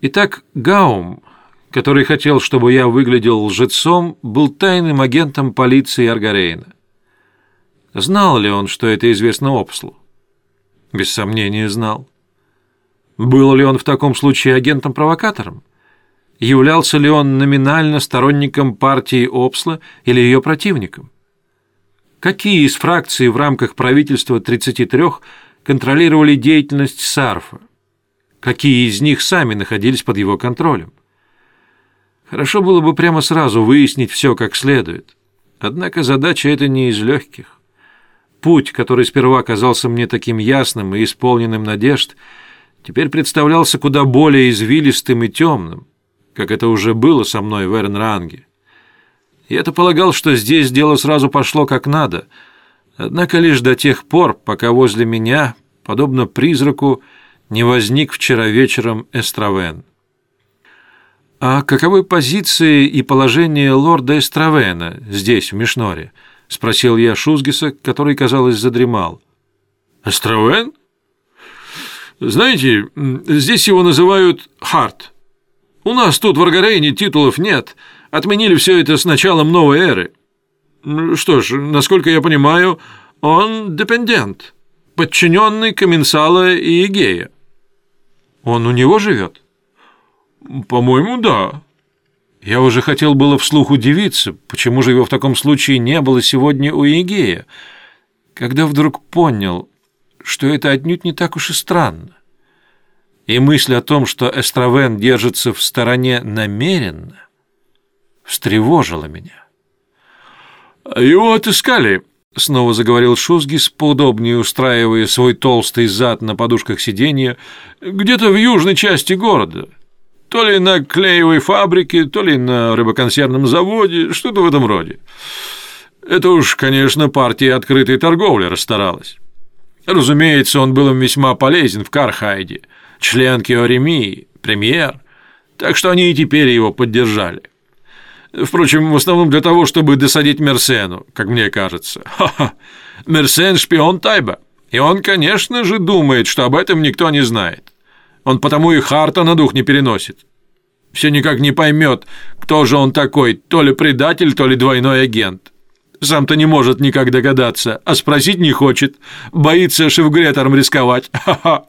Итак, Гаум, который хотел, чтобы я выглядел лжецом, был тайным агентом полиции Аргарейна. Знал ли он, что это известно Опслу? Без сомнения, знал. Был ли он в таком случае агентом-провокатором? Являлся ли он номинально сторонником партии Опсла или ее противником? Какие из фракций в рамках правительства 33 контролировали деятельность Сарфа? Какие из них сами находились под его контролем? Хорошо было бы прямо сразу выяснить все как следует. Однако задача эта не из легких. Путь, который сперва казался мне таким ясным и исполненным надежд, теперь представлялся куда более извилистым и темным, как это уже было со мной в Эрнранге. Я-то полагал, что здесь дело сразу пошло как надо, однако лишь до тех пор, пока возле меня, подобно призраку, не возник вчера вечером Эстравен. «А каковы позиции и положение лорда Эстравена здесь, в Мишноре?» — спросил я Шузгиса, который, казалось, задремал. «Эстравен? Знаете, здесь его называют Харт. У нас тут в Аргарейне титулов нет, отменили все это с началом новой эры. Что ж, насколько я понимаю, он депендент, подчиненный Каменсала и Игея. Он у него живет?» «По-моему, да». Я уже хотел было вслух удивиться, почему же его в таком случае не было сегодня у Егея, когда вдруг понял, что это отнюдь не так уж и странно. И мысль о том, что Эстравен держится в стороне намеренно, встревожила меня. «Его отыскали», — снова заговорил Шузгис, поудобнее устраивая свой толстый зад на подушках сиденья, «где-то в южной части города». То ли на клеевой фабрике, то ли на рыбоконсервном заводе, что-то в этом роде. Это уж, конечно, партия открытой торговли расстаралась. Разумеется, он был им весьма полезен в Кархайде, член Киоремии, премьер, так что они и теперь его поддержали. Впрочем, в основном для того, чтобы досадить Мерсену, как мне кажется. Ха-ха. Мерсен – шпион Тайба, и он, конечно же, думает, что об этом никто не знает. Он потому и Харта на дух не переносит. Все никак не поймет, кто же он такой, то ли предатель, то ли двойной агент. Сам-то не может никак догадаться, а спросить не хочет. Боится шефгретором рисковать. Ха-ха.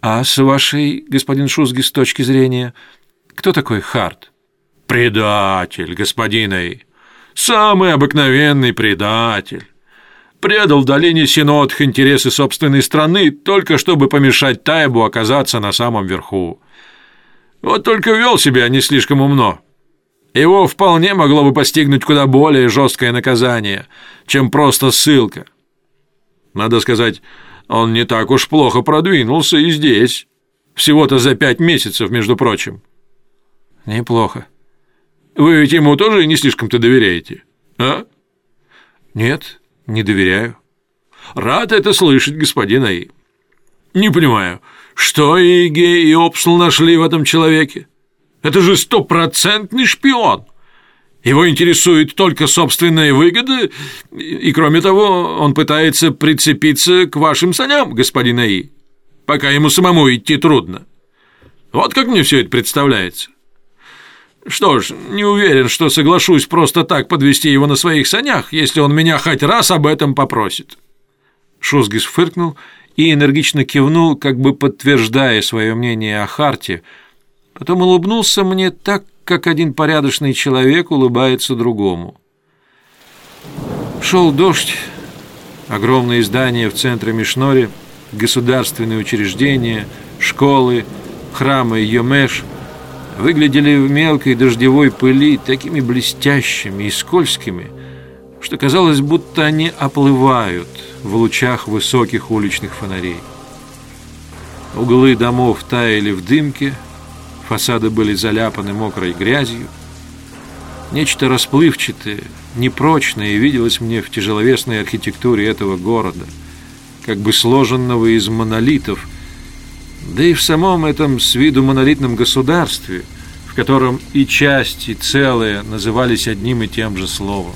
А с вашей, господин Шузги, с точки зрения, кто такой Харт? Предатель, господин Эй. Самый обыкновенный предатель предал в долине Синодх интересы собственной страны, только чтобы помешать Тайбу оказаться на самом верху. Вот только вел себя не слишком умно. Его вполне могло бы постигнуть куда более жесткое наказание, чем просто ссылка. Надо сказать, он не так уж плохо продвинулся и здесь. Всего-то за пять месяцев, между прочим. Неплохо. Вы ведь ему тоже не слишком-то доверяете, а? Нет, не доверяю. Рад это слышать, господин Аи. Не понимаю, что Иге и Опсл нашли в этом человеке? Это же стопроцентный шпион. Его интересует только собственная выгода, и, кроме того, он пытается прицепиться к вашим саням, господин Аи, пока ему самому идти трудно. Вот как мне все это представляется. Что ж, не уверен, что соглашусь просто так подвести его на своих санях, если он меня хоть раз об этом попросит. Шузгис фыркнул и энергично кивнул, как бы подтверждая свое мнение о Харте. Потом улыбнулся мне так, как один порядочный человек улыбается другому. Шел дождь, огромные здания в центре Мишнори, государственные учреждения, школы, храмы Йомеш – выглядели в мелкой дождевой пыли такими блестящими и скользкими, что казалось, будто они оплывают в лучах высоких уличных фонарей. Углы домов таяли в дымке, фасады были заляпаны мокрой грязью. Нечто расплывчатое, непрочное виделось мне в тяжеловесной архитектуре этого города, как бы сложенного из монолитов – да и в самом этом с виду монолитном государстве, в котором и части, и целые назывались одним и тем же словом.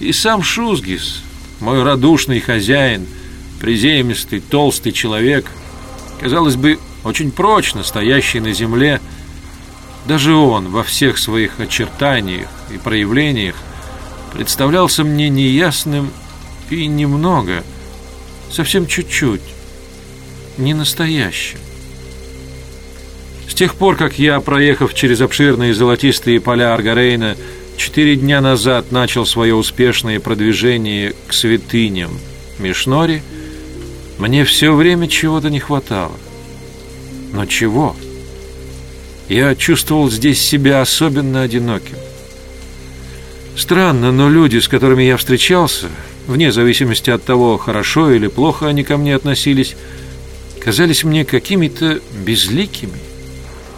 И сам Шузгис, мой радушный хозяин, приземистый, толстый человек, казалось бы, очень прочно стоящий на земле, даже он во всех своих очертаниях и проявлениях представлялся мне неясным и немного, совсем чуть-чуть, не настоящим. С тех пор, как я, проехав через обширные золотистые поля Аргарейна, четыре дня назад начал свое успешное продвижение к святыням Мишнори, мне все время чего-то не хватало. Но чего? Я чувствовал здесь себя особенно одиноким. Странно, но люди, с которыми я встречался, вне зависимости от того, хорошо или плохо они ко мне относились, казались мне какими-то безликими,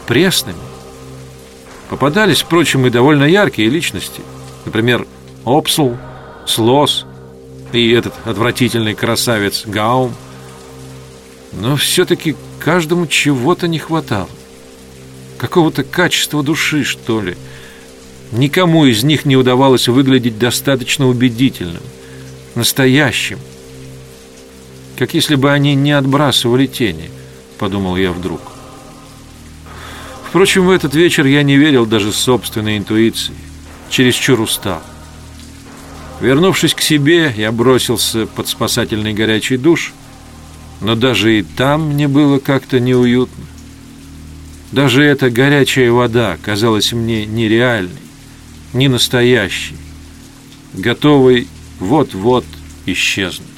пресными. Попадались, впрочем, и довольно яркие личности. Например, Опсул, Слос и этот отвратительный красавец Гаум. Но все-таки каждому чего-то не хватало. Какого-то качества души, что ли. Никому из них не удавалось выглядеть достаточно убедительным, настоящим. Как если бы они не отбрасывали тени, подумал я вдруг. Впрочем, в этот вечер я не верил даже собственной интуиции. Чересчур устал. Вернувшись к себе, я бросился под спасательный горячий душ, но даже и там мне было как-то неуютно. Даже эта горячая вода казалась мне нереальной, не настоящей, готовой вот-вот исчезнуть.